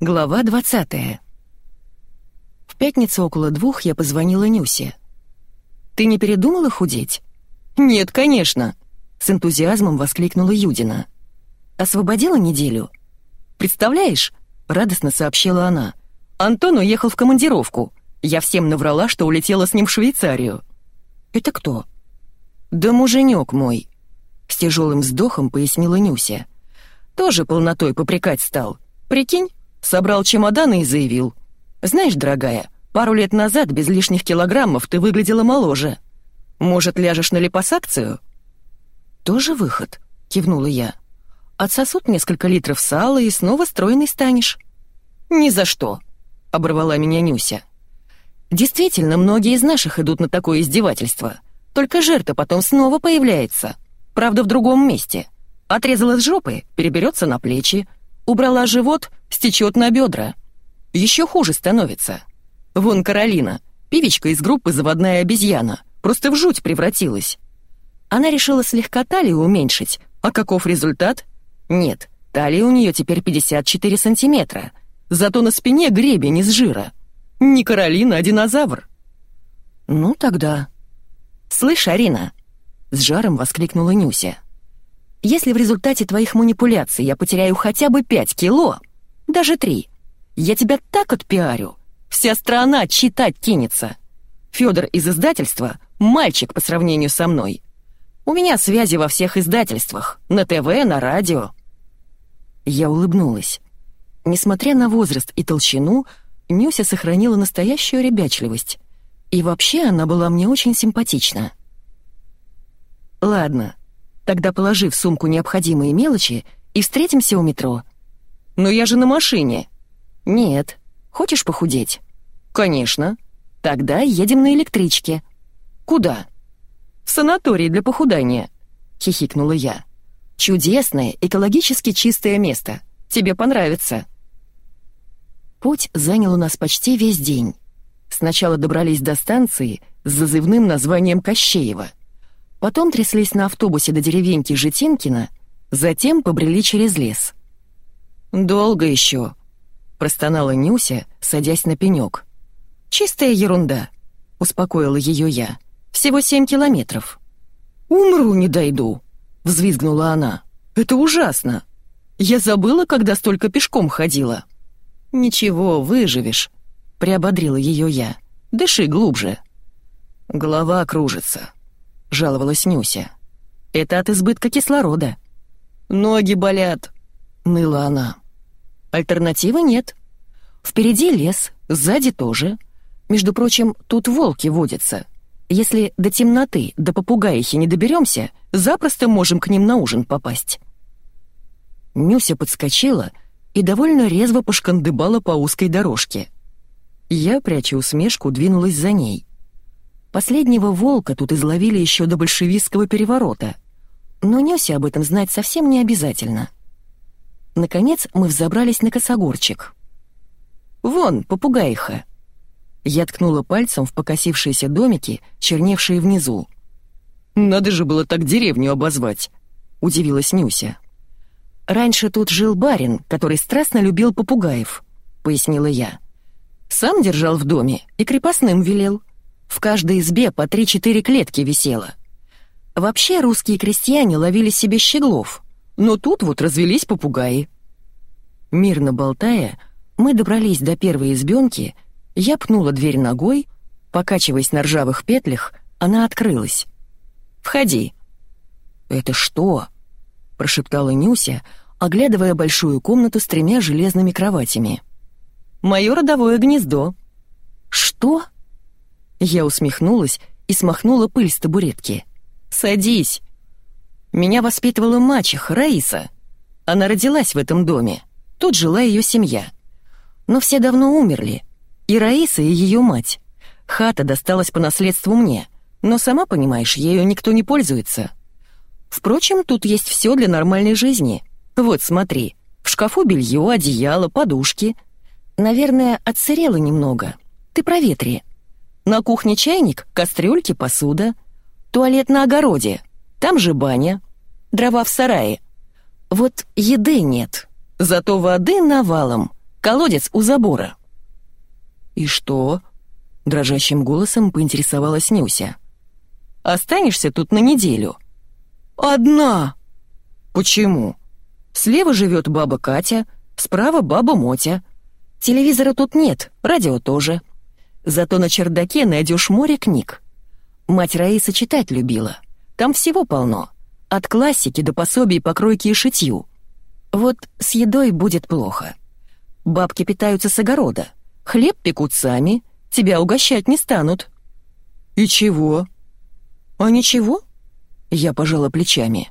Глава 20 В пятницу около двух я позвонила Нюсе. «Ты не передумала худеть?» «Нет, конечно!» — с энтузиазмом воскликнула Юдина. «Освободила неделю?» «Представляешь?» — радостно сообщила она. «Антон уехал в командировку. Я всем наврала, что улетела с ним в Швейцарию». «Это кто?» «Да муженек мой», — с тяжелым вздохом пояснила Нюся. «Тоже полнотой попрекать стал. Прикинь, Собрал чемоданы и заявил. «Знаешь, дорогая, пару лет назад без лишних килограммов ты выглядела моложе. Может, ляжешь на липосакцию?» «Тоже выход», — кивнула я. «Отсосут несколько литров сала и снова стройный станешь». «Ни за что», — оборвала меня Нюся. «Действительно, многие из наших идут на такое издевательство. Только жертва потом снова появляется. Правда, в другом месте. Отрезала с жопы, переберется на плечи, Убрала живот, стечет на бедра. Еще хуже становится. Вон Каролина, певичка из группы «Заводная обезьяна», просто в жуть превратилась. Она решила слегка талию уменьшить, а каков результат? Нет, талия у нее теперь 54 сантиметра, зато на спине гребень из жира. Не Каролина, а динозавр. Ну тогда... «Слышь, Арина!» — с жаром воскликнула Нюся. Если в результате твоих манипуляций я потеряю хотя бы пять кило, даже три, я тебя так отпиарю, вся страна читать кинется. Федор из издательства — мальчик по сравнению со мной. У меня связи во всех издательствах, на ТВ, на радио». Я улыбнулась. Несмотря на возраст и толщину, Нюся сохранила настоящую ребячливость. И вообще она была мне очень симпатична. «Ладно, Тогда положи в сумку необходимые мелочи и встретимся у метро». «Но я же на машине». «Нет. Хочешь похудеть?» «Конечно. Тогда едем на электричке». «Куда?» «В санаторий для похудания», — хихикнула я. «Чудесное, экологически чистое место. Тебе понравится». Путь занял у нас почти весь день. Сначала добрались до станции с зазывным названием Кощеева — Потом тряслись на автобусе до деревеньки Житинкина, затем побрели через лес. «Долго еще», — простонала Нюся, садясь на пенек. «Чистая ерунда», — успокоила ее я. «Всего семь километров». «Умру, не дойду», — взвизгнула она. «Это ужасно. Я забыла, когда столько пешком ходила». «Ничего, выживешь», — приободрила ее я. «Дыши глубже». Голова кружится. — жаловалась Нюся. «Это от избытка кислорода». «Ноги болят», — ныла она. «Альтернативы нет. Впереди лес, сзади тоже. Между прочим, тут волки водятся. Если до темноты, до попугаихи не доберемся, запросто можем к ним на ужин попасть». Нюся подскочила и довольно резво пошкандыбала по узкой дорожке. Я, пряча усмешку, двинулась за ней. Последнего волка тут изловили еще до большевистского переворота. Но Нёсе об этом знать совсем не обязательно. Наконец мы взобрались на косогорчик. «Вон, попугаиха!» Я ткнула пальцем в покосившиеся домики, черневшие внизу. «Надо же было так деревню обозвать!» — удивилась Нюся. «Раньше тут жил барин, который страстно любил попугаев», — пояснила я. «Сам держал в доме и крепостным велел. В каждой избе по три-четыре клетки висело. Вообще русские крестьяне ловили себе щеглов, но тут вот развелись попугаи. Мирно болтая, мы добрались до первой избенки, я пнула дверь ногой, покачиваясь на ржавых петлях, она открылась. «Входи». «Это что?» — прошептала Нюся, оглядывая большую комнату с тремя железными кроватями. «Мое родовое гнездо». «Что?» Я усмехнулась и смахнула пыль с табуретки. «Садись!» Меня воспитывала мачеха Раиса. Она родилась в этом доме. Тут жила ее семья. Но все давно умерли. И Раиса, и ее мать. Хата досталась по наследству мне. Но сама понимаешь, ею никто не пользуется. Впрочем, тут есть все для нормальной жизни. Вот, смотри. В шкафу белье, одеяло, подушки. Наверное, отсырело немного. Ты проветри. На кухне чайник, кастрюльки, посуда. Туалет на огороде. Там же баня. Дрова в сарае. Вот еды нет. Зато воды навалом. Колодец у забора». «И что?» — дрожащим голосом поинтересовалась Нюся. «Останешься тут на неделю». «Одна!» «Почему?» «Слева живет баба Катя, справа баба Мотя. Телевизора тут нет, радио тоже. Зато на чердаке найдешь море книг. Мать Раиса читать любила. Там всего полно. От классики до пособий по кройке и шитью. Вот с едой будет плохо. Бабки питаются с огорода. Хлеб пекут сами, тебя угощать не станут». «И чего?» «А ничего?» Я пожала плечами.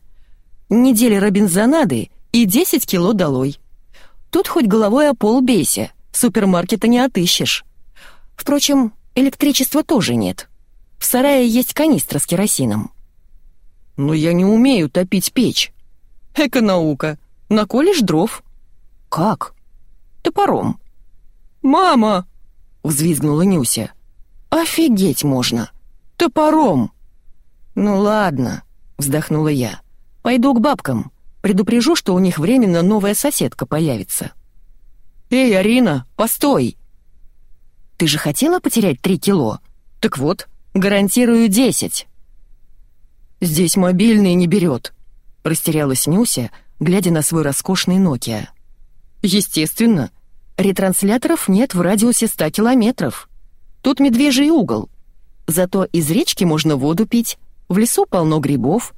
«Неделя робинзонады и 10 кило долой. Тут хоть головой о пол бейся, супермаркета не отыщешь. Впрочем, электричества тоже нет. В сарае есть канистра с керосином». «Но я не умею топить печь». «Эко-наука. Наколешь дров». «Как?» «Топором». «Мама!» — взвизгнула Нюся. «Офигеть можно! Топором!» «Ну ладно», — вздохнула я. «Пойду к бабкам. Предупрежу, что у них временно новая соседка появится». «Эй, Арина, постой!» «Ты же хотела потерять три кило? Так вот, гарантирую десять». «Здесь мобильный не берет», — растерялась Нюся, глядя на свой роскошный Nokia. «Естественно. Ретрансляторов нет в радиусе ста километров. Тут медвежий угол. Зато из речки можно воду пить, в лесу полно грибов,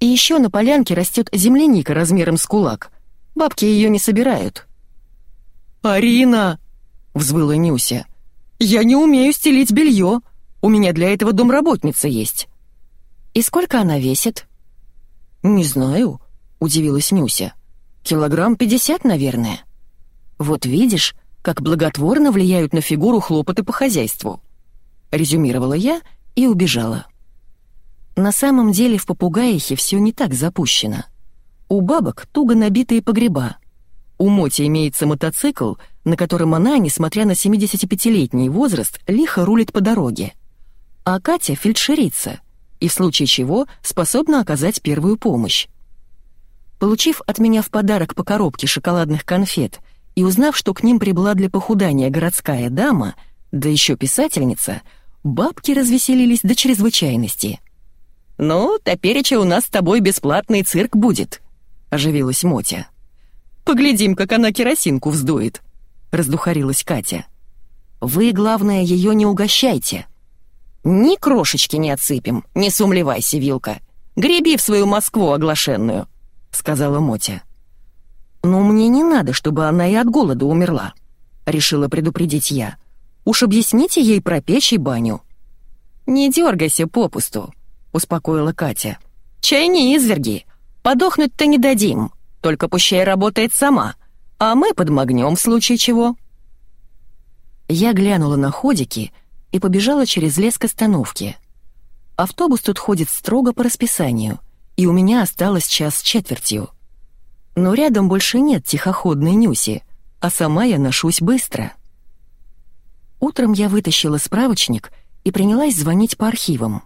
и еще на полянке растет земляника размером с кулак. Бабки ее не собирают». «Арина!» — взвыла Нюся. «Я не умею стелить белье. У меня для этого домработница есть». «И сколько она весит?» «Не знаю», — удивилась Нюся. «Килограмм пятьдесят, наверное». «Вот видишь, как благотворно влияют на фигуру хлопоты по хозяйству», — резюмировала я и убежала. На самом деле в попугаихе все не так запущено. У бабок туго набитые погреба, у Моти имеется мотоцикл, на котором она, несмотря на 75-летний возраст, лихо рулит по дороге. А Катя — фельдшерица, и в случае чего способна оказать первую помощь. Получив от меня в подарок по коробке шоколадных конфет и узнав, что к ним прибыла для похудания городская дама, да еще писательница, бабки развеселились до чрезвычайности. «Ну, топереча у нас с тобой бесплатный цирк будет», — оживилась Мотя. Поглядим, как она керосинку вздует», — раздухарилась Катя. «Вы, главное, ее не угощайте. Ни крошечки не отсыпем, не сумлевайся, Вилка. Греби в свою Москву оглашенную», — сказала Мотя. «Но мне не надо, чтобы она и от голода умерла», — решила предупредить я. «Уж объясните ей про печь и баню». «Не дергайся попусту», — успокоила Катя. «Чай не изверги, подохнуть-то не дадим». Только пущай работает сама, а мы подмогнем в случае чего». Я глянула на ходики и побежала через лес к остановке. Автобус тут ходит строго по расписанию, и у меня осталось час с четвертью. Но рядом больше нет тихоходной Нюси, а сама я ношусь быстро. Утром я вытащила справочник и принялась звонить по архивам.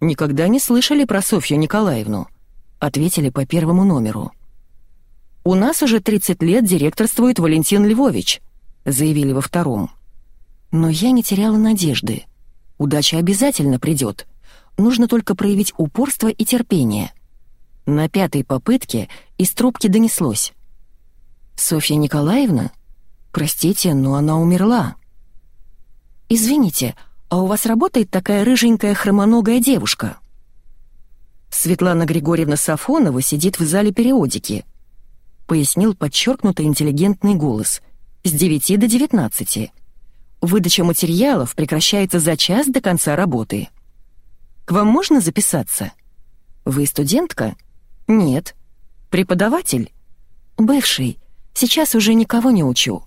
«Никогда не слышали про Софью Николаевну?» — ответили по первому номеру. «У нас уже 30 лет директорствует Валентин Львович», — заявили во втором. Но я не теряла надежды. Удача обязательно придет. Нужно только проявить упорство и терпение. На пятой попытке из трубки донеслось. «Софья Николаевна? Простите, но она умерла». «Извините, а у вас работает такая рыженькая хромоногая девушка?» Светлана Григорьевна Сафонова сидит в зале периодики —— пояснил подчеркнуто интеллигентный голос. «С 9 до 19. Выдача материалов прекращается за час до конца работы. К вам можно записаться? Вы студентка? Нет. Преподаватель? Бывший. Сейчас уже никого не учу.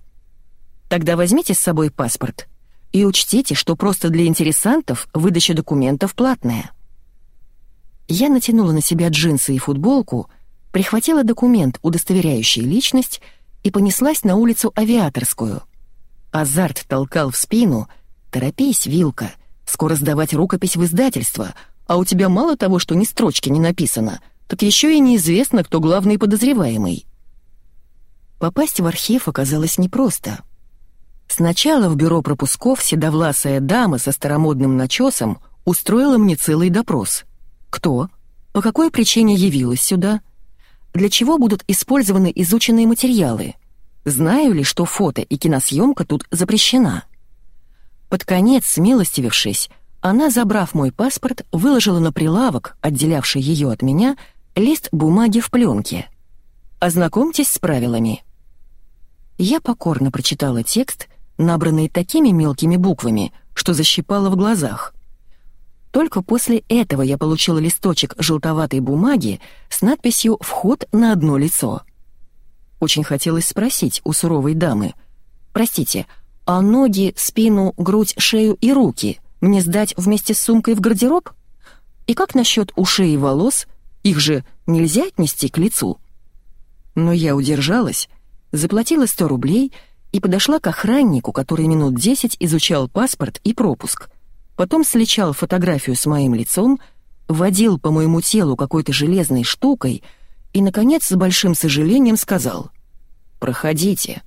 Тогда возьмите с собой паспорт и учтите, что просто для интересантов выдача документов платная». Я натянула на себя джинсы и футболку — прихватила документ, удостоверяющий личность, и понеслась на улицу Авиаторскую. Азарт толкал в спину «Торопись, Вилка, скоро сдавать рукопись в издательство, а у тебя мало того, что ни строчки не написано, так еще и неизвестно, кто главный подозреваемый». Попасть в архив оказалось непросто. Сначала в бюро пропусков седовласая дама со старомодным начесом устроила мне целый допрос. Кто? По какой причине явилась сюда? Для чего будут использованы изученные материалы? Знаю ли, что фото и киносъемка тут запрещена? Под конец, смилостивившись, она, забрав мой паспорт, выложила на прилавок, отделявший ее от меня, лист бумаги в пленке. «Ознакомьтесь с правилами». Я покорно прочитала текст, набранный такими мелкими буквами, что защипало в глазах. Только после этого я получила листочек желтоватой бумаги с надписью «Вход на одно лицо». Очень хотелось спросить у суровой дамы. «Простите, а ноги, спину, грудь, шею и руки мне сдать вместе с сумкой в гардероб? И как насчет ушей и волос? Их же нельзя отнести к лицу?» Но я удержалась, заплатила 100 рублей и подошла к охраннику, который минут 10 изучал паспорт и пропуск. Потом сличал фотографию с моим лицом, водил по моему телу какой-то железной штукой и, наконец, с большим сожалением сказал «Проходите».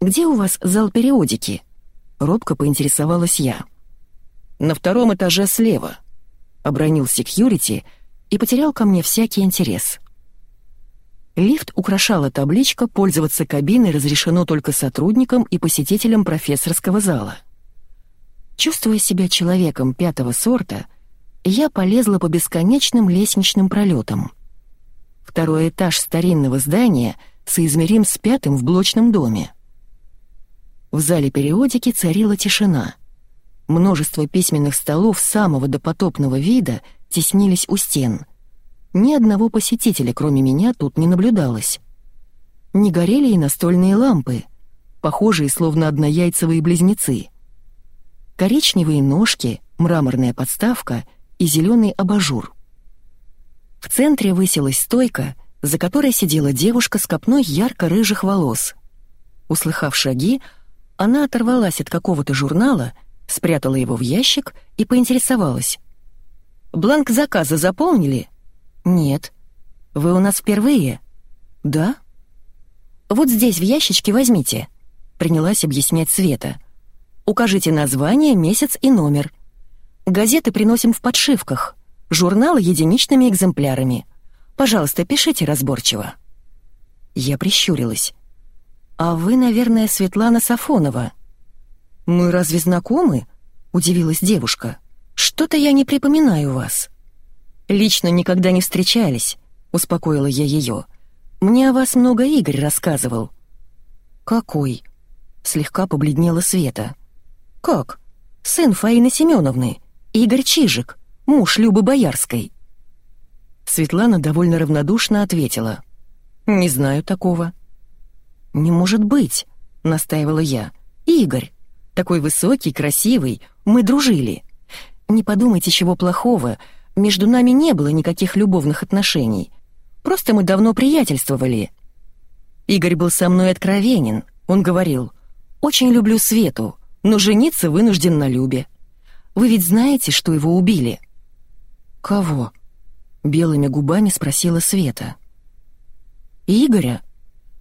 «Где у вас зал периодики?» — робко поинтересовалась я. «На втором этаже слева», — обронил секьюрити и потерял ко мне всякий интерес. Лифт украшала табличка «Пользоваться кабиной разрешено только сотрудникам и посетителям профессорского зала». Чувствуя себя человеком пятого сорта, я полезла по бесконечным лестничным пролетам. Второй этаж старинного здания соизмерим с пятым в блочном доме. В зале периодики царила тишина. Множество письменных столов самого допотопного вида теснились у стен — ни одного посетителя, кроме меня, тут не наблюдалось. Не горели и настольные лампы, похожие словно однояйцевые близнецы. Коричневые ножки, мраморная подставка и зеленый абажур. В центре высилась стойка, за которой сидела девушка с копной ярко-рыжих волос. Услыхав шаги, она оторвалась от какого-то журнала, спрятала его в ящик и поинтересовалась. «Бланк заказа заполнили?» «Нет». «Вы у нас впервые?» «Да». «Вот здесь в ящичке возьмите», — принялась объяснять Света. «Укажите название, месяц и номер. Газеты приносим в подшивках, журналы единичными экземплярами. Пожалуйста, пишите разборчиво». Я прищурилась. «А вы, наверное, Светлана Сафонова». «Мы разве знакомы?» — удивилась девушка. «Что-то я не припоминаю вас». «Лично никогда не встречались», — успокоила я ее. «Мне о вас много Игорь рассказывал». «Какой?» — слегка побледнела Света. «Как? Сын Фаины Семеновны, Игорь Чижик, муж Любы Боярской». Светлана довольно равнодушно ответила. «Не знаю такого». «Не может быть», — настаивала я. «Игорь, такой высокий, красивый, мы дружили. Не подумайте чего плохого, между нами не было никаких любовных отношений. Просто мы давно приятельствовали. Игорь был со мной откровенен. Он говорил, «Очень люблю Свету, но жениться вынужден на Любе. Вы ведь знаете, что его убили?» «Кого?» — белыми губами спросила Света. «Игоря.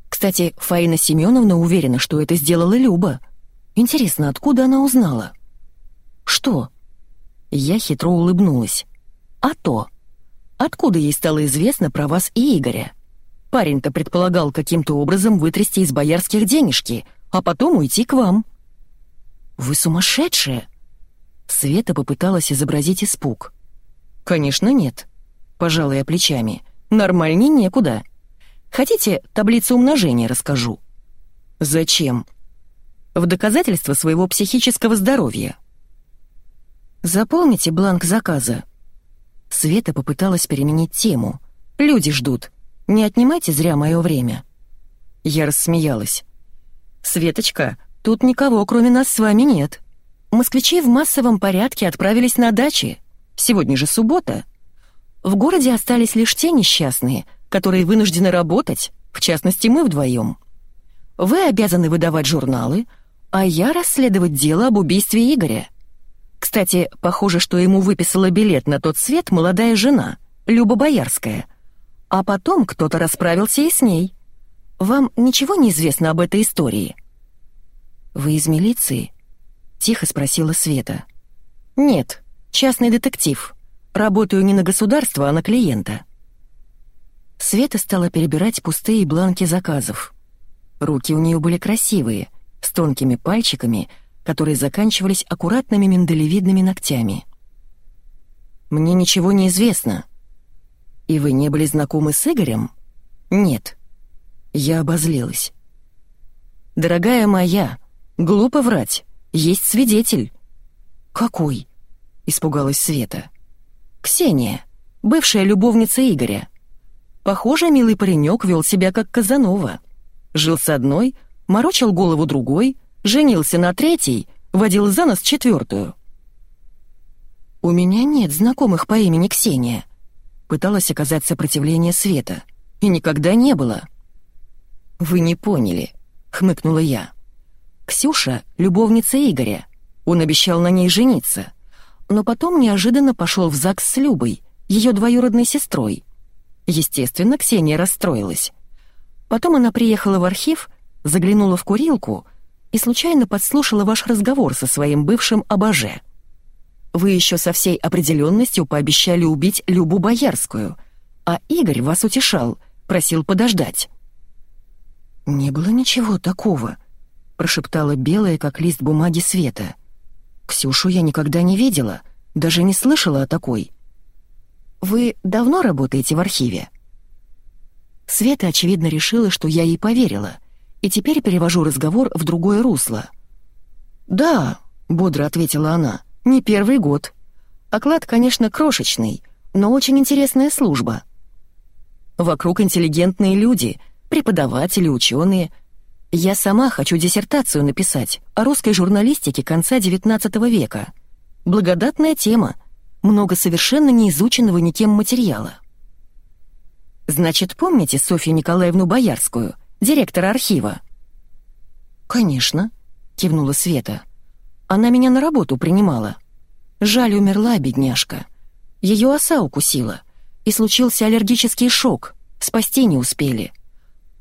Кстати, Фаина Семеновна уверена, что это сделала Люба. Интересно, откуда она узнала?» «Что?» Я хитро улыбнулась. А то. Откуда ей стало известно про вас и Игоря? Парень-то предполагал каким-то образом вытрясти из боярских денежки, а потом уйти к вам. Вы сумасшедшая? Света попыталась изобразить испуг. Конечно, нет. Пожала я плечами. Нормальней некуда. Хотите, таблицу умножения расскажу? Зачем? В доказательство своего психического здоровья. Заполните бланк заказа. Света попыталась переменить тему. «Люди ждут. Не отнимайте зря мое время». Я рассмеялась. «Светочка, тут никого, кроме нас с вами нет. Москвичи в массовом порядке отправились на дачи. Сегодня же суббота. В городе остались лишь те несчастные, которые вынуждены работать, в частности, мы вдвоем. Вы обязаны выдавать журналы, а я расследовать дело об убийстве Игоря. Кстати, похоже, что ему выписала билет на тот свет молодая жена, Люба Боярская. А потом кто-то расправился и с ней. вам ничего не известно об этой истории?» «Вы из милиции?» — тихо спросила Света. «Нет, частный детектив. Работаю не на государство, а на клиента». Света стала перебирать пустые бланки заказов. Руки у нее были красивые, с тонкими пальчиками, которые заканчивались аккуратными миндалевидными ногтями. «Мне ничего не известно». «И вы не были знакомы с Игорем?» «Нет». Я обозлилась. «Дорогая моя, глупо врать. Есть свидетель». «Какой?» — испугалась Света. «Ксения, бывшая любовница Игоря. Похоже, милый паренек вел себя как Казанова. Жил с одной, морочил голову другой, женился на третьей, водил за нос четвертую. «У меня нет знакомых по имени Ксения», — пыталась оказать сопротивление Света. «И никогда не было». «Вы не поняли», — хмыкнула я. «Ксюша — любовница Игоря. Он обещал на ней жениться. Но потом неожиданно пошел в ЗАГС с Любой, ее двоюродной сестрой. Естественно, Ксения расстроилась. Потом она приехала в архив, заглянула в курилку и случайно подслушала ваш разговор со своим бывшим обоже. Вы еще со всей определенностью пообещали убить Любу Боярскую, а Игорь вас утешал, просил подождать. «Не было ничего такого», — прошептала белая, как лист бумаги Света. «Ксюшу я никогда не видела, даже не слышала о такой». «Вы давно работаете в архиве?» Света, очевидно, решила, что я ей поверила, и теперь перевожу разговор в другое русло. «Да», — бодро ответила она, — «не первый год. Оклад, конечно, крошечный, но очень интересная служба. Вокруг интеллигентные люди, преподаватели, ученые. Я сама хочу диссертацию написать о русской журналистике конца XIX века. Благодатная тема, много совершенно неизученного никем материала. «Значит, помните Софью Николаевну Боярскую, директора архива?» «Конечно», — кивнула Света. «Она меня на работу принимала. Жаль, умерла бедняжка. Ее оса укусила, и случился аллергический шок, спасти не успели.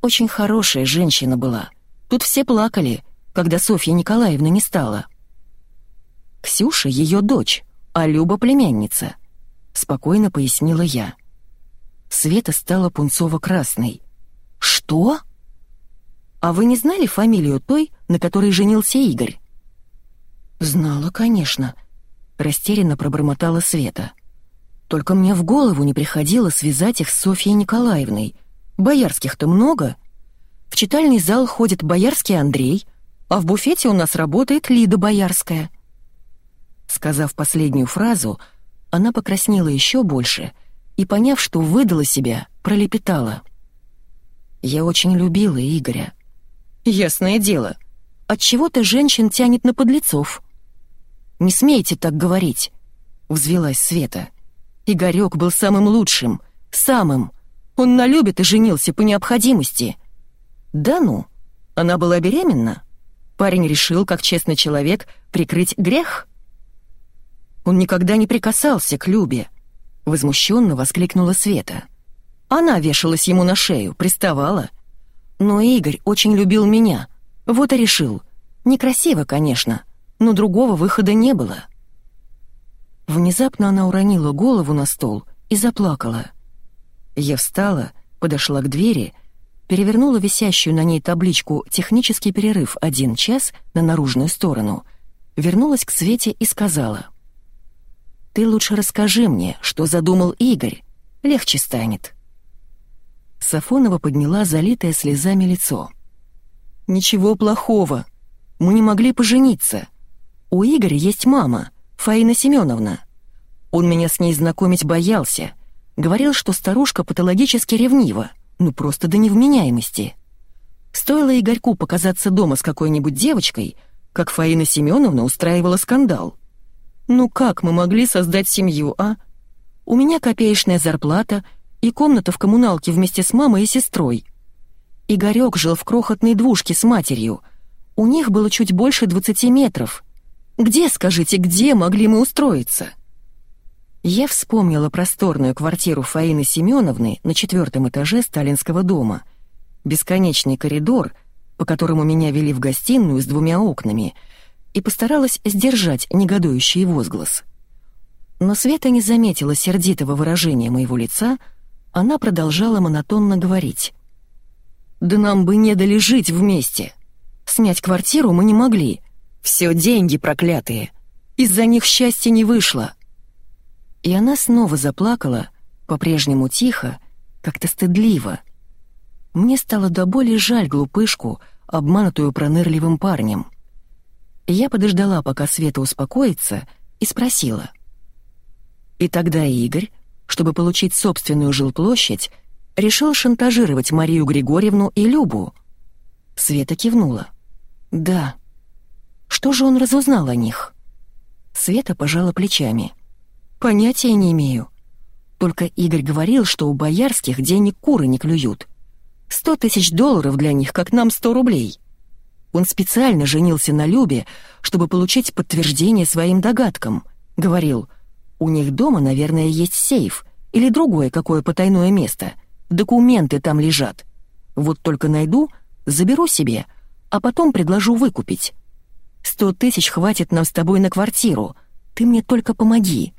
Очень хорошая женщина была. Тут все плакали, когда Софья Николаевна не стала. Ксюша — ее дочь, а Люба — племянница», — спокойно пояснила я. Света стала пунцово-красной. «Что?» «А вы не знали фамилию той, на которой женился Игорь?» «Знала, конечно», — растерянно пробормотала Света. «Только мне в голову не приходило связать их с Софьей Николаевной. Боярских-то много. В читальный зал ходит боярский Андрей, а в буфете у нас работает Лида Боярская». Сказав последнюю фразу, она покраснела еще больше и, поняв, что выдала себя, пролепетала. «Я очень любила Игоря. Ясное дело, от чего то женщин тянет на подлецов?» «Не смейте так говорить», — взвелась Света. «Игорёк был самым лучшим, самым. Он налюбит и женился по необходимости». «Да ну, она была беременна?» Парень решил, как честный человек, прикрыть грех?» Он никогда не прикасался к Любе. Возмущенно воскликнула Света. Она вешалась ему на шею, приставала. Но Игорь очень любил меня. Вот и решил. Некрасиво, конечно, но другого выхода не было. Внезапно она уронила голову на стол и заплакала. Я встала, подошла к двери, перевернула висящую на ней табличку «Технический перерыв один час» на наружную сторону, вернулась к Свете и сказала. Ты лучше расскажи мне, что задумал Игорь. Легче станет». Сафонова подняла залитое слезами лицо. «Ничего плохого. Мы не могли пожениться. У Игоря есть мама, Фаина Семеновна. Он меня с ней знакомить боялся. Говорил, что старушка патологически ревнива, ну просто до невменяемости. Стоило Игорьку показаться дома с какой-нибудь девочкой, как Фаина Семеновна устраивала скандал. Ну как мы могли создать семью, а? У меня копеечная зарплата и комната в коммуналке вместе с мамой и сестрой. Игорёк жил в крохотной двушке с матерью. У них было чуть больше 20 метров. Где, скажите, где могли мы устроиться? Я вспомнила просторную квартиру Фаины Семеновны на четвертом этаже сталинского дома бесконечный коридор, по которому меня вели в гостиную с двумя окнами, и постаралась сдержать негодующий возглас. Но Света не заметила сердитого выражения моего лица, она продолжала монотонно говорить. «Да нам бы не дали жить вместе. Снять квартиру мы не могли. Все деньги проклятые. Из-за них счастья не вышло». И она снова заплакала, по-прежнему тихо, как-то стыдливо. Мне стало до боли жаль глупышку, обманутую пронырливым парнем. Я подождала, пока Света успокоится, и спросила. И тогда Игорь, чтобы получить собственную жилплощадь, решил шантажировать Марию Григорьевну и Любу. Света кивнула. «Да». «Что же он разузнал о них?» Света пожала плечами. «Понятия не имею. Только Игорь говорил, что у боярских денег куры не клюют. Сто тысяч долларов для них, как нам сто рублей. Он специально женился на Любе, чтобы получить подтверждение своим догадкам. Говорил, у них дома, наверное, есть сейф или другое какое потайное место. Документы там лежат. Вот только найду, заберу себе, а потом предложу выкупить. Сто тысяч хватит нам с тобой на квартиру. Ты мне только помоги».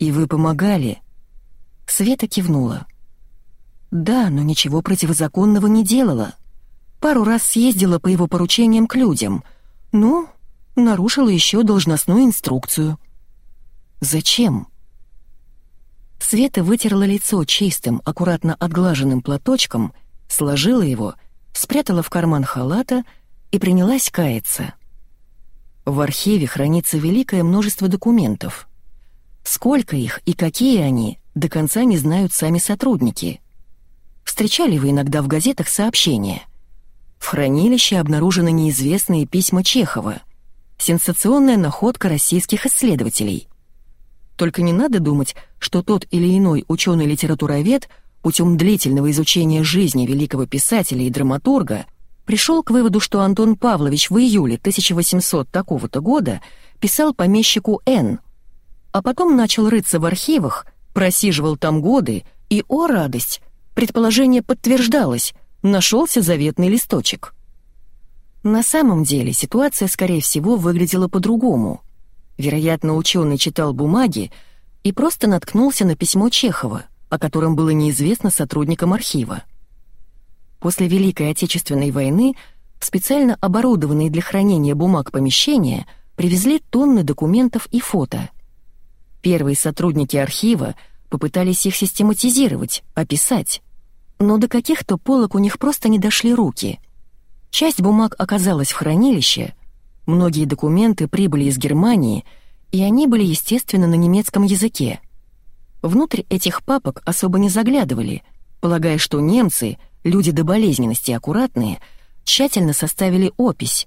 «И вы помогали?» Света кивнула. «Да, но ничего противозаконного не делала. Пару раз съездила по его поручениям к людям. Ну, нарушила еще должностную инструкцию». «Зачем?» Света вытерла лицо чистым, аккуратно отглаженным платочком, сложила его, спрятала в карман халата и принялась каяться. В архиве хранится великое множество документов. Сколько их и какие они, до конца не знают сами сотрудники. Встречали вы иногда в газетах сообщения. В хранилище обнаружены неизвестные письма Чехова. Сенсационная находка российских исследователей. Только не надо думать, что тот или иной ученый-литературовед путем длительного изучения жизни великого писателя и драматурга пришел к выводу, что Антон Павлович в июле 1800 такого-то года писал помещику Н, а потом начал рыться в архивах, просиживал там годы, и, о радость, предположение подтверждалось, нашелся заветный листочек. На самом деле ситуация, скорее всего, выглядела по-другому. Вероятно, ученый читал бумаги и просто наткнулся на письмо Чехова, о котором было неизвестно сотрудникам архива. После Великой Отечественной войны в специально оборудованные для хранения бумаг помещения привезли тонны документов и фото — Первые сотрудники архива попытались их систематизировать, описать. Но до каких-то полок у них просто не дошли руки. Часть бумаг оказалась в хранилище, многие документы прибыли из Германии, и они были, естественно, на немецком языке. Внутрь этих папок особо не заглядывали, полагая, что немцы, люди до болезненности аккуратные, тщательно составили опись.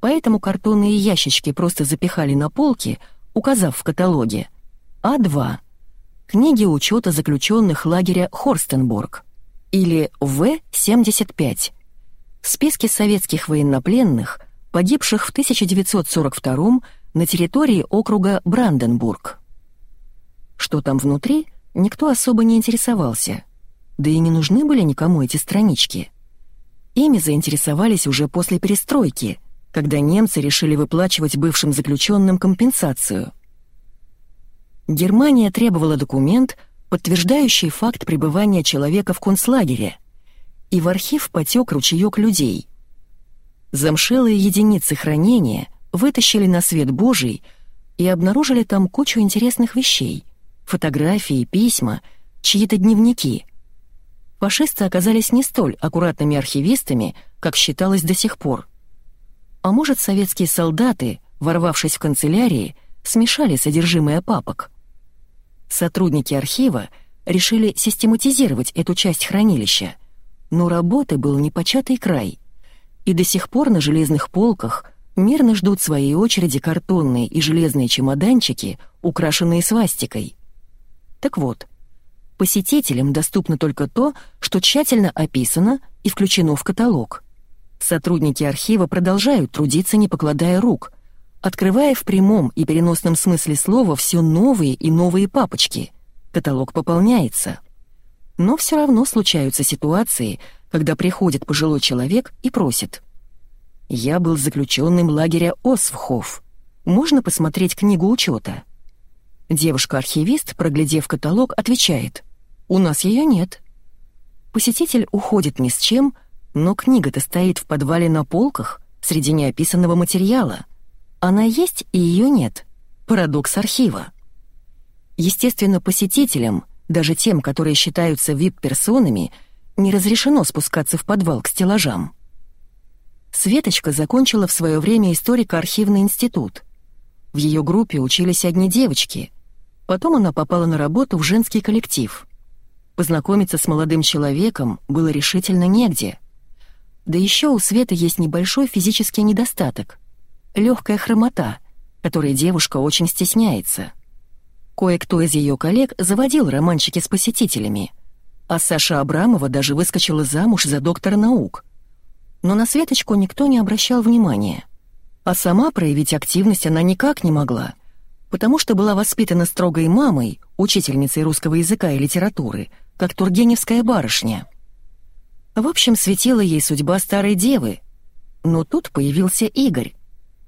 Поэтому картонные ящички просто запихали на полки — указав в каталоге. А2 книги учета заключенных лагеря Хорстенбург или В-75 списки советских военнопленных, погибших в 1942 на территории округа Бранденбург. Что там внутри, никто особо не интересовался, да и не нужны были никому эти странички. Ими заинтересовались уже после перестройки — когда немцы решили выплачивать бывшим заключенным компенсацию. Германия требовала документ, подтверждающий факт пребывания человека в концлагере, и в архив потек ручеек людей. Замшелые единицы хранения вытащили на свет Божий и обнаружили там кучу интересных вещей — фотографии, письма, чьи-то дневники. Фашисты оказались не столь аккуратными архивистами, как считалось до сих пор — а может, советские солдаты, ворвавшись в канцелярии, смешали содержимое папок? Сотрудники архива решили систематизировать эту часть хранилища, но работы был непочатый край. И до сих пор на железных полках мирно ждут своей очереди картонные и железные чемоданчики, украшенные свастикой. Так вот, посетителям доступно только то, что тщательно описано и включено в каталог — Сотрудники архива продолжают трудиться, не покладая рук, открывая в прямом и переносном смысле слова все новые и новые папочки. Каталог пополняется. Но все равно случаются ситуации, когда приходит пожилой человек и просит. «Я был заключенным лагеря Освхоф. Можно посмотреть книгу учета?» Девушка-архивист, проглядев каталог, отвечает. «У нас ее нет». Посетитель уходит ни с чем, но книга-то стоит в подвале на полках среди неописанного материала. Она есть и ее нет. Парадокс архива. Естественно, посетителям, даже тем, которые считаются вип-персонами, не разрешено спускаться в подвал к стеллажам. Светочка закончила в свое время историко-архивный институт. В ее группе учились одни девочки. Потом она попала на работу в женский коллектив. Познакомиться с молодым человеком было решительно негде. Да еще у Светы есть небольшой физический недостаток — легкая хромота, которой девушка очень стесняется. Кое-кто из ее коллег заводил романчики с посетителями, а Саша Абрамова даже выскочила замуж за доктора наук. Но на Светочку никто не обращал внимания. А сама проявить активность она никак не могла, потому что была воспитана строгой мамой, учительницей русского языка и литературы — как тургеневская барышня. В общем, светила ей судьба старой девы. Но тут появился Игорь.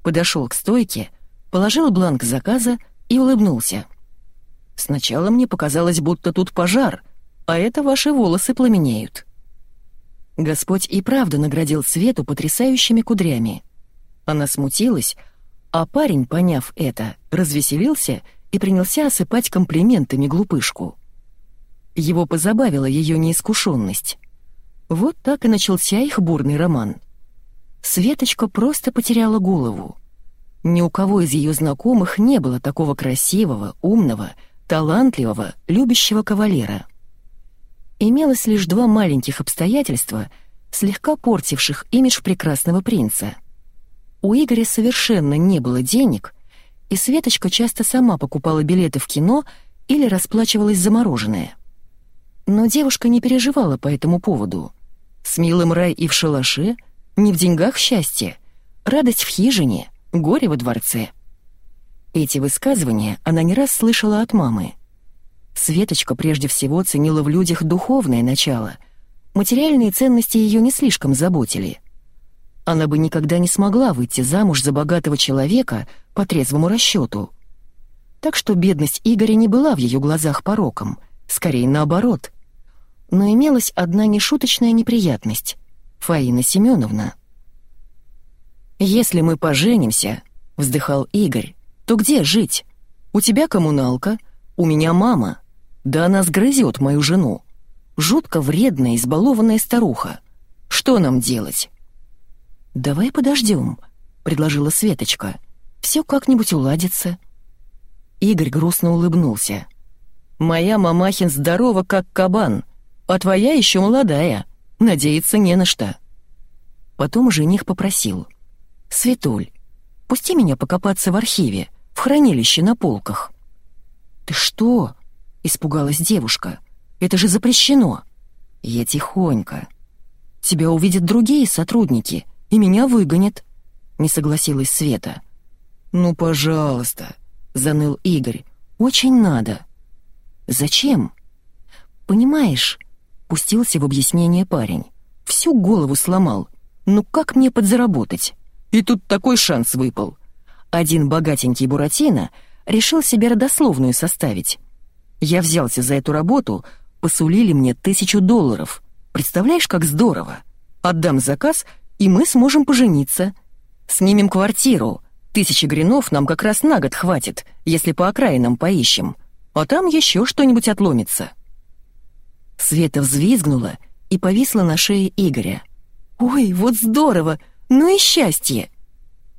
Подошел к стойке, положил бланк заказа и улыбнулся. «Сначала мне показалось, будто тут пожар, а это ваши волосы пламенеют». Господь и правда наградил Свету потрясающими кудрями. Она смутилась, а парень, поняв это, развеселился и принялся осыпать комплиментами глупышку. Его позабавила ее неискушенность. Вот так и начался их бурный роман. Светочка просто потеряла голову. Ни у кого из ее знакомых не было такого красивого, умного, талантливого, любящего кавалера. Имелось лишь два маленьких обстоятельства, слегка портивших имидж прекрасного принца. У Игоря совершенно не было денег, и Светочка часто сама покупала билеты в кино или расплачивалась за мороженое. Но девушка не переживала по этому поводу. С милым рай и в шалаше, не в деньгах счастье, радость в хижине, горе во дворце. Эти высказывания она не раз слышала от мамы. Светочка прежде всего ценила в людях духовное начало. Материальные ценности ее не слишком заботили. Она бы никогда не смогла выйти замуж за богатого человека по трезвому расчету. Так что бедность Игоря не была в ее глазах пороком, скорее наоборот. Но имелась одна нешуточная неприятность — Фаина Семеновна. «Если мы поженимся», — вздыхал Игорь, — «то где жить? У тебя коммуналка, у меня мама. Да она сгрызет мою жену. Жутко вредная, избалованная старуха. Что нам делать?» «Давай подождем», — предложила Светочка. «Все как-нибудь уладится». Игорь грустно улыбнулся. «Моя мамахин здорова, как кабан а твоя еще молодая, надеяться не на что». Потом жених попросил. «Светуль, пусти меня покопаться в архиве, в хранилище на полках». «Ты что?» — испугалась девушка. «Это же запрещено». «Я тихонько. Тебя увидят другие сотрудники, и меня выгонят», — не согласилась Света. «Ну, пожалуйста», — заныл Игорь. «Очень надо». «Зачем?» «Понимаешь, Пустился в объяснение парень. Всю голову сломал. Ну как мне подзаработать? И тут такой шанс выпал. Один богатенький Буратино решил себе родословную составить. Я взялся за эту работу, посулили мне тысячу долларов. Представляешь, как здорово? Отдам заказ, и мы сможем пожениться. Снимем квартиру. Тысячи гринов нам как раз на год хватит, если по окраинам поищем. А там еще что-нибудь отломится. Света взвизгнула и повисла на шее Игоря. «Ой, вот здорово! Ну и счастье!»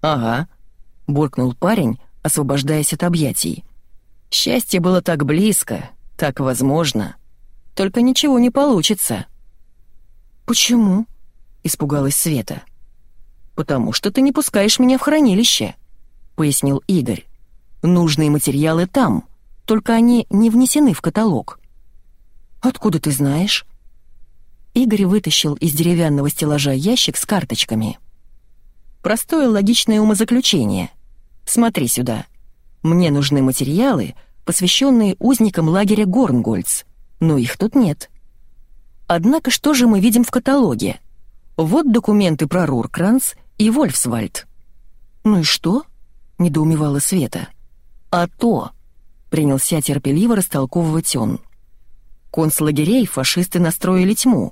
«Ага», — буркнул парень, освобождаясь от объятий. «Счастье было так близко, так возможно. Только ничего не получится». «Почему?» — испугалась Света. «Потому что ты не пускаешь меня в хранилище», — пояснил Игорь. «Нужные материалы там, только они не внесены в каталог». «Откуда ты знаешь?» Игорь вытащил из деревянного стеллажа ящик с карточками. «Простое логичное умозаключение. Смотри сюда. Мне нужны материалы, посвященные узникам лагеря Горнгольц, но их тут нет». Однако что же мы видим в каталоге? Вот документы про Руркранц и Вольфсвальд. «Ну и что?» — недоумевала Света. «А то!» — принялся терпеливо растолковывать он. Концлагерей фашисты настроили тьму.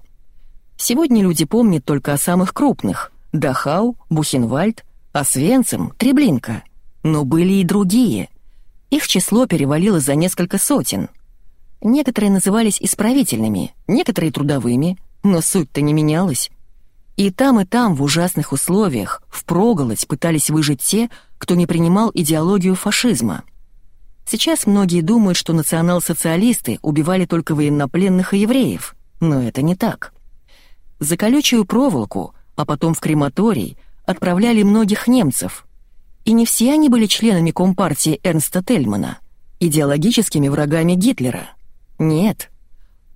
Сегодня люди помнят только о самых крупных — Дахау, Бухенвальд, Освенцим, Треблинка. Но были и другие. Их число перевалило за несколько сотен. Некоторые назывались исправительными, некоторые трудовыми, но суть-то не менялась. И там, и там, в ужасных условиях, впроголодь пытались выжить те, кто не принимал идеологию фашизма. Сейчас многие думают, что национал-социалисты убивали только военнопленных и евреев, но это не так. За колючую проволоку, а потом в крематорий, отправляли многих немцев. И не все они были членами Компартии Эрнста Тельмана, идеологическими врагами Гитлера. Нет.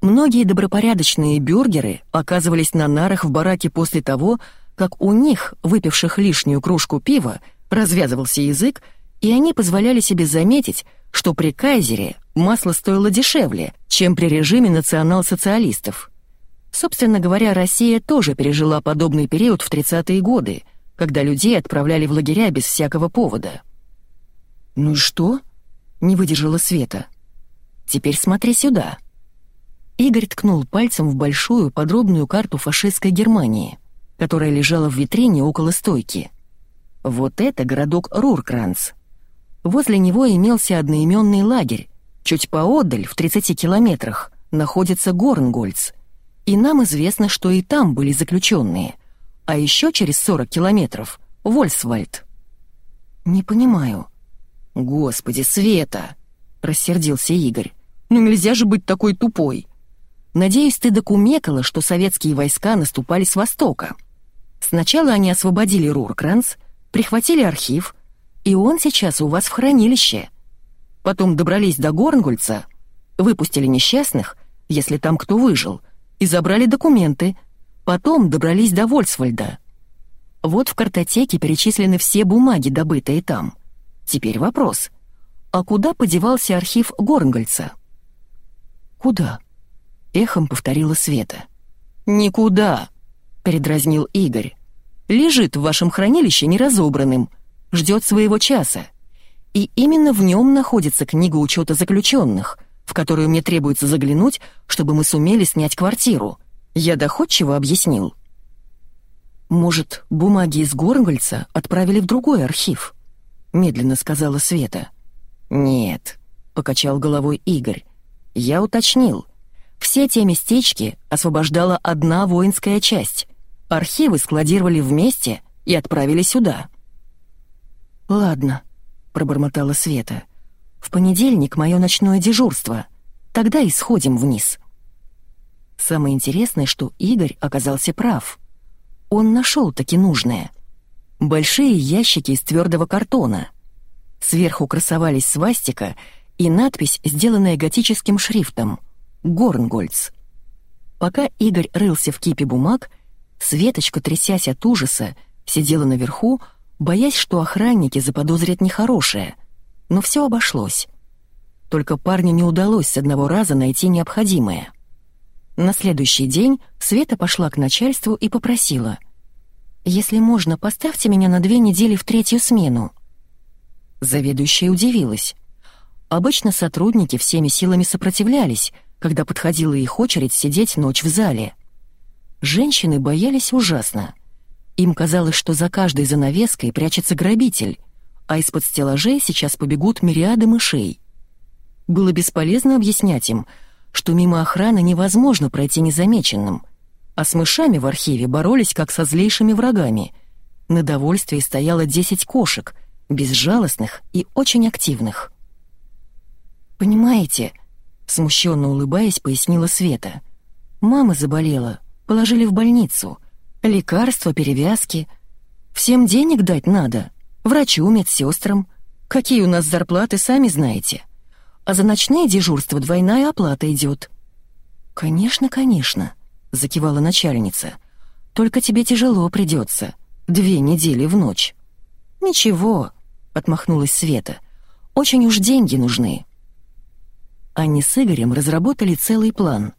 Многие добропорядочные бюргеры оказывались на нарах в бараке после того, как у них, выпивших лишнюю кружку пива, развязывался язык, и они позволяли себе заметить, что при Кайзере масло стоило дешевле, чем при режиме национал-социалистов. Собственно говоря, Россия тоже пережила подобный период в 30-е годы, когда людей отправляли в лагеря без всякого повода. «Ну и что?» — не выдержала Света. «Теперь смотри сюда». Игорь ткнул пальцем в большую подробную карту фашистской Германии, которая лежала в витрине около стойки. Вот это городок Руркранц. Возле него имелся одноименный лагерь. Чуть поодаль, в 30 километрах, находится Горнгольц. И нам известно, что и там были заключенные. А еще через 40 километров — Вольсвальд. «Не понимаю». «Господи, Света!» — рассердился Игорь. «Ну нельзя же быть такой тупой. Надеюсь, ты докумекала, что советские войска наступали с востока. Сначала они освободили Руркранц, прихватили архив, и он сейчас у вас в хранилище. Потом добрались до Горнгульца, выпустили несчастных, если там кто выжил, и забрали документы. Потом добрались до Вольсвальда. Вот в картотеке перечислены все бумаги, добытые там. Теперь вопрос. А куда подевался архив Горнгольца? «Куда?» — эхом повторила Света. «Никуда», — передразнил Игорь. «Лежит в вашем хранилище неразобранным, ждет своего часа. И именно в нем находится книга учета заключенных, в которую мне требуется заглянуть, чтобы мы сумели снять квартиру. Я доходчиво объяснил. «Может, бумаги из Горнгольца отправили в другой архив?» — медленно сказала Света. «Нет», — покачал головой Игорь. «Я уточнил. Все те местечки освобождала одна воинская часть. Архивы складировали вместе и отправили сюда». «Ладно», — пробормотала Света. «В понедельник мое ночное дежурство. Тогда и сходим вниз». Самое интересное, что Игорь оказался прав. Он нашел таки нужное. Большие ящики из твердого картона. Сверху красовались свастика и надпись, сделанная готическим шрифтом «Горнгольц». Пока Игорь рылся в кипе бумаг, Светочка, трясясь от ужаса, сидела наверху, боясь, что охранники заподозрят нехорошее. Но все обошлось. Только парню не удалось с одного раза найти необходимое. На следующий день Света пошла к начальству и попросила. «Если можно, поставьте меня на две недели в третью смену». Заведующая удивилась. Обычно сотрудники всеми силами сопротивлялись, когда подходила их очередь сидеть ночь в зале. Женщины боялись ужасно — им казалось, что за каждой занавеской прячется грабитель, а из-под стеллажей сейчас побегут мириады мышей. Было бесполезно объяснять им, что мимо охраны невозможно пройти незамеченным, а с мышами в архиве боролись как со злейшими врагами. На довольствии стояло 10 кошек, безжалостных и очень активных. «Понимаете», — смущенно улыбаясь, пояснила Света, «мама заболела, положили в больницу». Лекарства, перевязки. Всем денег дать надо. Врачу, медсестрам. Какие у нас зарплаты, сами знаете. А за ночные дежурства двойная оплата идет. «Конечно, конечно», — закивала начальница. «Только тебе тяжело придется. Две недели в ночь». «Ничего», — отмахнулась Света. «Очень уж деньги нужны». Они с Игорем разработали целый план.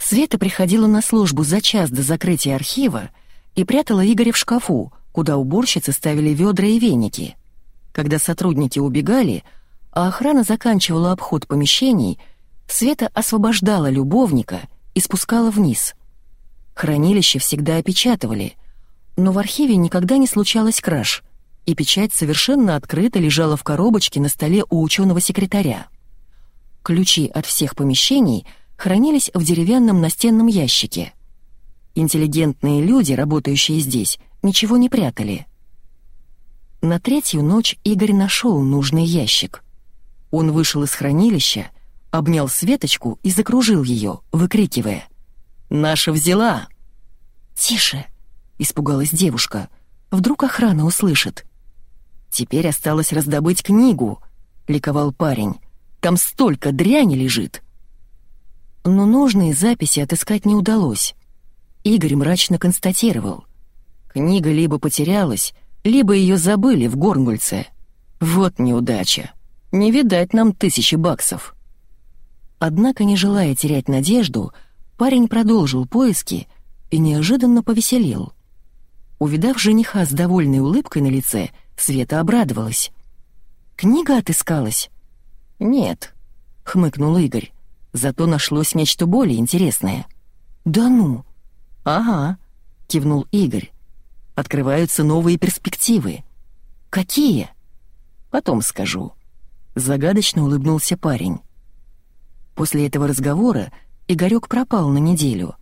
Света приходила на службу за час до закрытия архива и прятала Игоря в шкафу, куда уборщицы ставили ведра и веники. Когда сотрудники убегали, а охрана заканчивала обход помещений, Света освобождала любовника и спускала вниз. Хранилище всегда опечатывали, но в архиве никогда не случалось краж, и печать совершенно открыто лежала в коробочке на столе у ученого секретаря. Ключи от всех помещений хранились в деревянном настенном ящике. Интеллигентные люди, работающие здесь, ничего не прятали. На третью ночь Игорь нашел нужный ящик. Он вышел из хранилища, обнял Светочку и закружил ее, выкрикивая. «Наша взяла!» «Тише!» — испугалась девушка. «Вдруг охрана услышит?» «Теперь осталось раздобыть книгу», — ликовал парень. «Там столько дряни лежит!» Но нужные записи отыскать не удалось. Игорь мрачно констатировал. Книга либо потерялась, либо ее забыли в Горнгульце. Вот неудача. Не видать нам тысячи баксов. Однако, не желая терять надежду, парень продолжил поиски и неожиданно повеселел. Увидав жениха с довольной улыбкой на лице, Света обрадовалась. «Книга отыскалась?» «Нет», — хмыкнул Игорь. «Зато нашлось нечто более интересное». «Да ну?» «Ага», — кивнул Игорь открываются новые перспективы. Какие? Потом скажу. Загадочно улыбнулся парень. После этого разговора Игорёк пропал на неделю,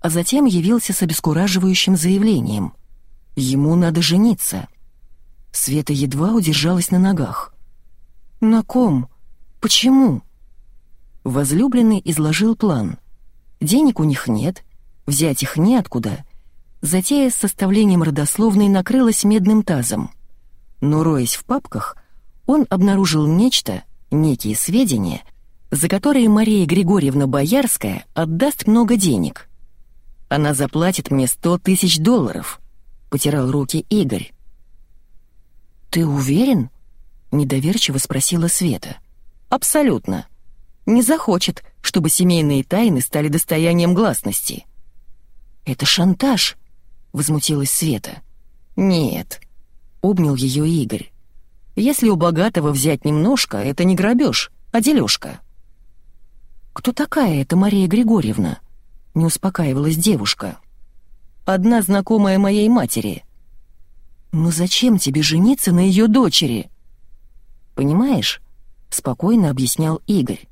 а затем явился с обескураживающим заявлением. Ему надо жениться. Света едва удержалась на ногах. «На ком? Почему?» Возлюбленный изложил план. Денег у них нет, взять их неоткуда, Затея с составлением родословной накрылась медным тазом. Но, роясь в папках, он обнаружил нечто, некие сведения, за которые Мария Григорьевна Боярская отдаст много денег. «Она заплатит мне сто тысяч долларов», — потирал руки Игорь. «Ты уверен?» — недоверчиво спросила Света. «Абсолютно. Не захочет, чтобы семейные тайны стали достоянием гласности». «Это шантаж», — возмутилась Света. «Нет», — обнял ее Игорь. «Если у богатого взять немножко, это не грабеж, а дележка». «Кто такая эта Мария Григорьевна?» — не успокаивалась девушка. «Одна знакомая моей матери». «Но зачем тебе жениться на ее дочери?» «Понимаешь?» — спокойно объяснял Игорь.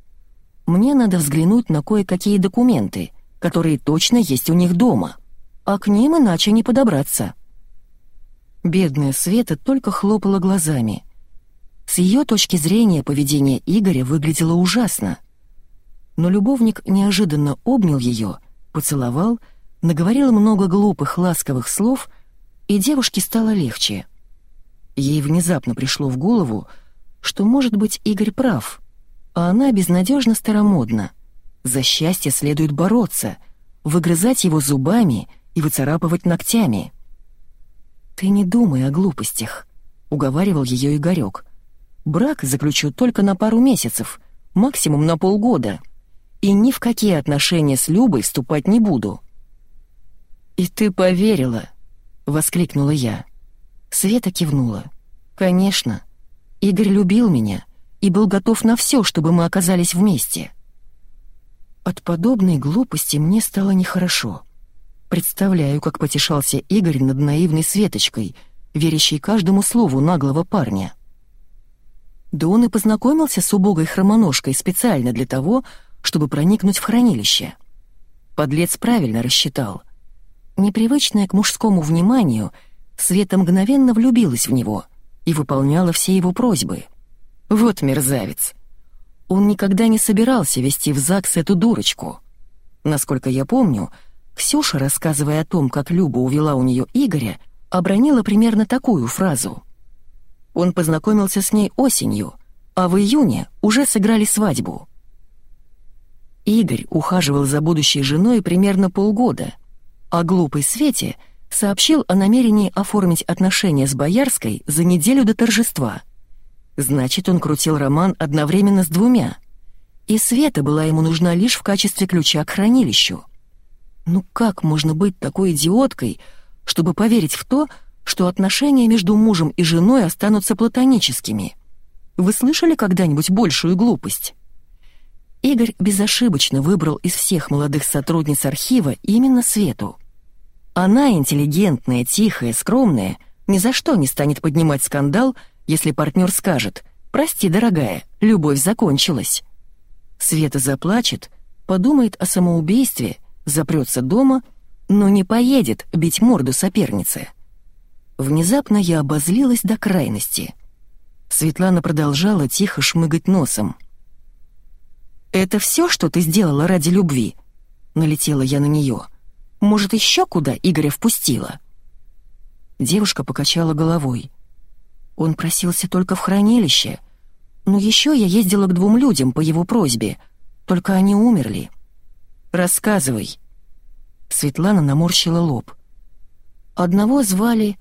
«Мне надо взглянуть на кое-какие документы, которые точно есть у них дома» а к ним иначе не подобраться. Бедная Света только хлопала глазами. С ее точки зрения поведение Игоря выглядело ужасно. Но любовник неожиданно обнял ее, поцеловал, наговорил много глупых ласковых слов, и девушке стало легче. Ей внезапно пришло в голову, что, может быть, Игорь прав, а она безнадежно старомодна. За счастье следует бороться, выгрызать его зубами — и выцарапывать ногтями. «Ты не думай о глупостях», — уговаривал ее Игорек. «Брак заключу только на пару месяцев, максимум на полгода, и ни в какие отношения с Любой вступать не буду». «И ты поверила?» — воскликнула я. Света кивнула. «Конечно. Игорь любил меня и был готов на все, чтобы мы оказались вместе». От подобной глупости мне стало нехорошо. Представляю, как потешался Игорь над наивной Светочкой, верящей каждому слову наглого парня. Да он и познакомился с убогой хромоножкой специально для того, чтобы проникнуть в хранилище. Подлец правильно рассчитал. Непривычная к мужскому вниманию, Света мгновенно влюбилась в него и выполняла все его просьбы. Вот мерзавец. Он никогда не собирался вести в ЗАГС эту дурочку. Насколько я помню, Ксюша, рассказывая о том, как Люба увела у нее Игоря, обронила примерно такую фразу. Он познакомился с ней осенью, а в июне уже сыграли свадьбу. Игорь ухаживал за будущей женой примерно полгода, а глупой Свете сообщил о намерении оформить отношения с Боярской за неделю до торжества. Значит, он крутил роман одновременно с двумя. И Света была ему нужна лишь в качестве ключа к хранилищу. Ну как можно быть такой идиоткой, чтобы поверить в то, что отношения между мужем и женой останутся платоническими? Вы слышали когда-нибудь большую глупость? Игорь безошибочно выбрал из всех молодых сотрудниц архива именно Свету. Она интеллигентная, тихая, скромная, ни за что не станет поднимать скандал, если партнер скажет «Прости, дорогая, любовь закончилась». Света заплачет, подумает о самоубийстве, запрется дома, но не поедет бить морду сопернице. Внезапно я обозлилась до крайности. Светлана продолжала тихо шмыгать носом. «Это все, что ты сделала ради любви?» Налетела я на нее. «Может, еще куда Игоря впустила?» Девушка покачала головой. Он просился только в хранилище. Но еще я ездила к двум людям по его просьбе, только они умерли. Рассказывай». Светлана наморщила лоб. Одного звали...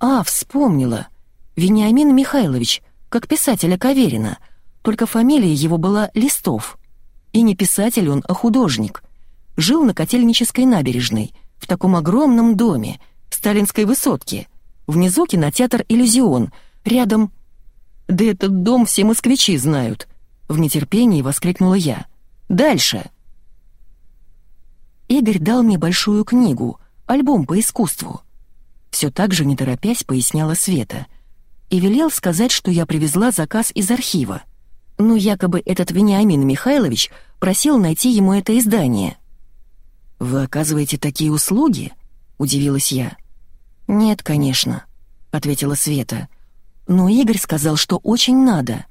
А, вспомнила. Вениамин Михайлович, как писателя Каверина, только фамилия его была Листов. И не писатель он, а художник. Жил на Котельнической набережной, в таком огромном доме, сталинской высотке. Внизу кинотеатр «Иллюзион», рядом... «Да этот дом все москвичи знают», — в нетерпении воскликнула я. «Дальше». Игорь дал мне большую книгу, альбом по искусству. Все так же, не торопясь, поясняла Света. И велел сказать, что я привезла заказ из архива. Ну, якобы этот Вениамин Михайлович просил найти ему это издание. «Вы оказываете такие услуги?» — удивилась я. «Нет, конечно», — ответила Света. «Но Игорь сказал, что очень надо».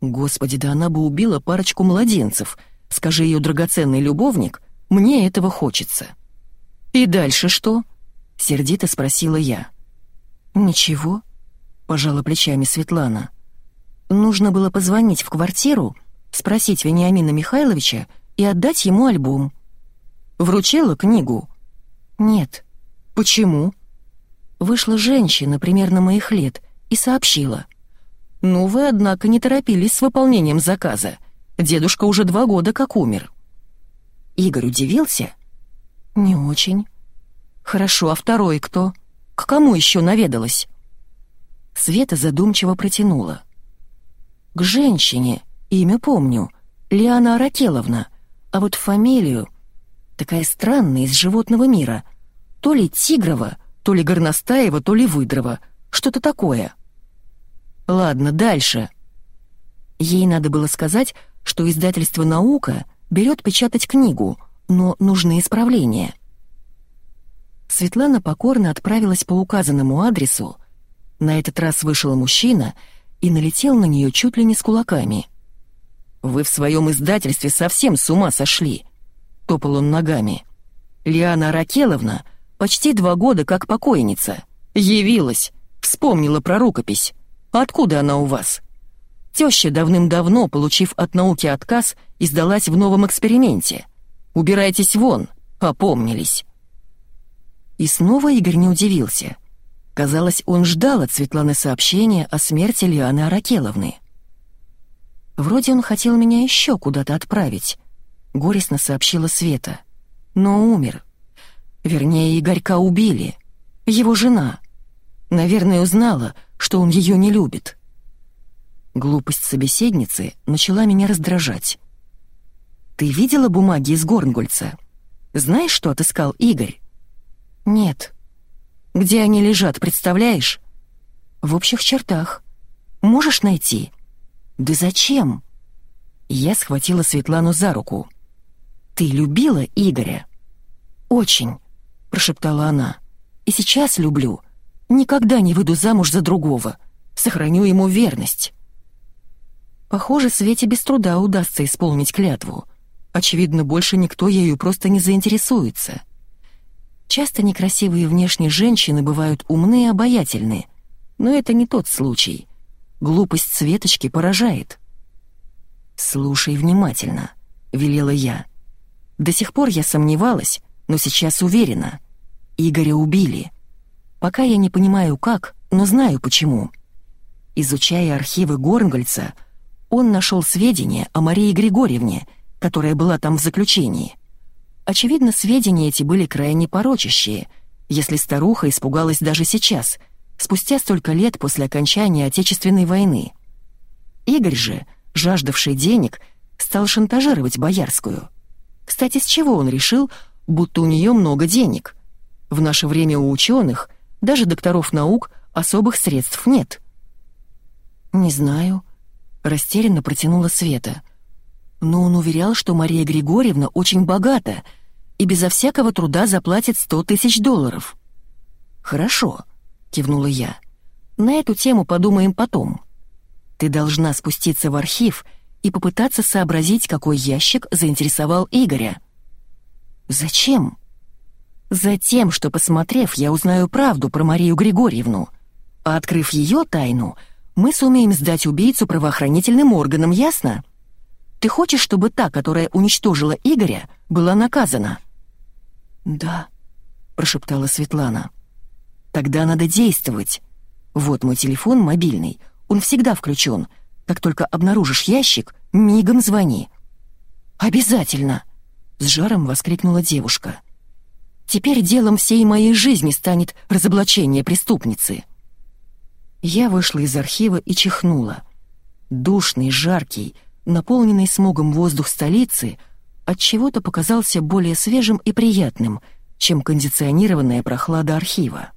«Господи, да она бы убила парочку младенцев. Скажи ее драгоценный любовник, мне этого хочется». «И дальше что?» — сердито спросила я. «Ничего», — пожала плечами Светлана. «Нужно было позвонить в квартиру, спросить Вениамина Михайловича и отдать ему альбом». «Вручила книгу?» «Нет». «Почему?» Вышла женщина примерно моих лет и сообщила. «Ну вы, однако, не торопились с выполнением заказа. Дедушка уже два года как умер». Игорь удивился? «Не очень». «Хорошо, а второй кто? К кому еще наведалась?» Света задумчиво протянула. «К женщине, имя помню, Лиана Аракеловна, а вот фамилию... Такая странная из животного мира. То ли Тигрова, то ли Горностаева, то ли Выдрова. Что-то такое». «Ладно, дальше». Ей надо было сказать, что издательство «Наука» берет печатать книгу, но нужны исправления. Светлана покорно отправилась по указанному адресу. На этот раз вышел мужчина и налетел на нее чуть ли не с кулаками. «Вы в своем издательстве совсем с ума сошли!» — топал он ногами. «Лиана Ракеловна почти два года как покойница. Явилась, вспомнила про рукопись. Откуда она у вас?» Теща давным-давно, получив от науки отказ, издалась в новом эксперименте. «Убирайтесь вон!» Опомнились. И снова Игорь не удивился. Казалось, он ждал от Светланы сообщения о смерти Лианы Аракеловны. «Вроде он хотел меня еще куда-то отправить», — горестно сообщила Света. «Но умер. Вернее, Игорька убили. Его жена. Наверное, узнала, что он ее не любит». Глупость собеседницы начала меня раздражать. «Ты видела бумаги из Горнгольца? Знаешь, что отыскал Игорь?» «Нет». «Где они лежат, представляешь?» «В общих чертах. Можешь найти?» «Да зачем?» Я схватила Светлану за руку. «Ты любила Игоря?» «Очень», — прошептала она. «И сейчас люблю. Никогда не выйду замуж за другого. Сохраню ему верность». Похоже, Свете без труда удастся исполнить клятву. Очевидно, больше никто ею просто не заинтересуется. Часто некрасивые внешние женщины бывают умны и обаятельны, но это не тот случай. Глупость Светочки поражает. «Слушай внимательно», — велела я. До сих пор я сомневалась, но сейчас уверена. Игоря убили. Пока я не понимаю как, но знаю почему. Изучая архивы Горнгольца, он нашел сведения о Марии Григорьевне, которая была там в заключении. Очевидно, сведения эти были крайне порочащие, если старуха испугалась даже сейчас, спустя столько лет после окончания Отечественной войны. Игорь же, жаждавший денег, стал шантажировать Боярскую. Кстати, с чего он решил, будто у нее много денег? В наше время у ученых, даже докторов наук, особых средств нет. «Не знаю», — растерянно протянула Света. «Но он уверял, что Мария Григорьевна очень богата и безо всякого труда заплатит сто тысяч долларов». «Хорошо», — кивнула я. «На эту тему подумаем потом. Ты должна спуститься в архив и попытаться сообразить, какой ящик заинтересовал Игоря». «Зачем?» «Затем, что, посмотрев, я узнаю правду про Марию Григорьевну. А открыв ее тайну, мы сумеем сдать убийцу правоохранительным органам, ясно? Ты хочешь, чтобы та, которая уничтожила Игоря, была наказана?» «Да», — прошептала Светлана. «Тогда надо действовать. Вот мой телефон мобильный, он всегда включен. Как только обнаружишь ящик, мигом звони». «Обязательно!» — с жаром воскликнула девушка. «Теперь делом всей моей жизни станет разоблачение преступницы». Я вышла из архива и чихнула. Душный, жаркий, наполненный смогом воздух столицы от чего то показался более свежим и приятным, чем кондиционированная прохлада архива.